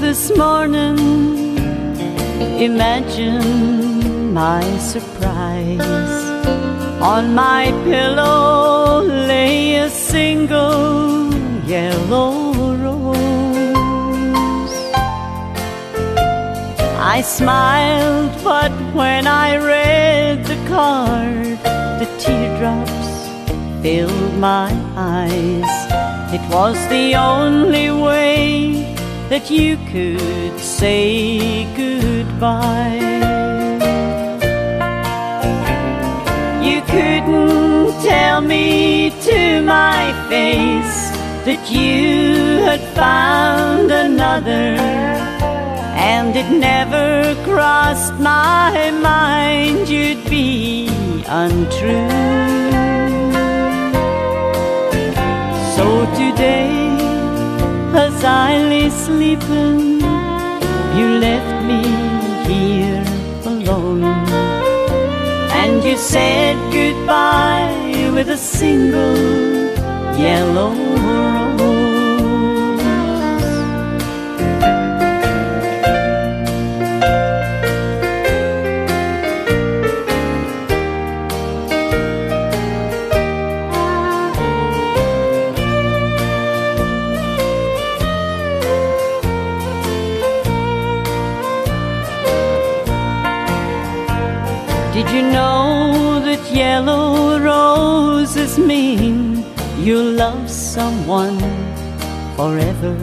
this morning, imagine my surprise. On my pillow lay a single yellow rose. I smiled, but when I read the card, the teardrops filled my eyes. It was the only way that you could say goodbye. You couldn't tell me to my face that you had found another, and it never crossed my mind you'd be untrue. Today, as I lay sleeping, you left me here alone. And you said goodbye with a single yellow rose. Did you know that yellow roses mean you love someone forever?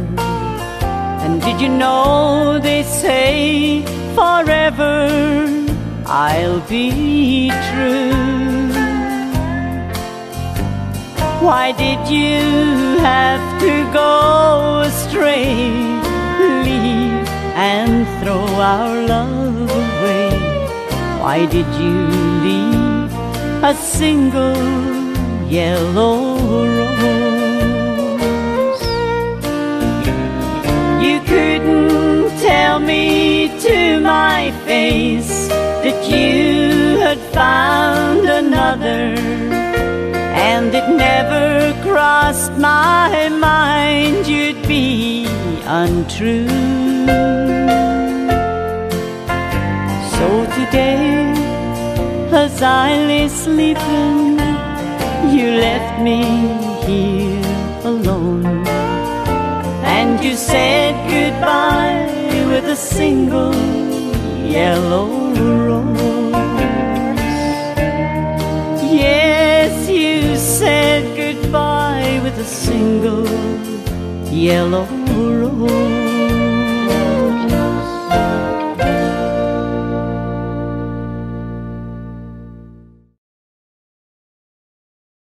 And did you know they say forever I'll be true? Why did you have to go astray? Leave and throw our love. Why did you leave a single yellow rose? You couldn't tell me to my face that you had found another, and it never crossed my mind you'd be untrue. As I sleeping, you left me here alone. And you said goodbye with a single yellow rose. Yes, you said goodbye with a single yellow rose.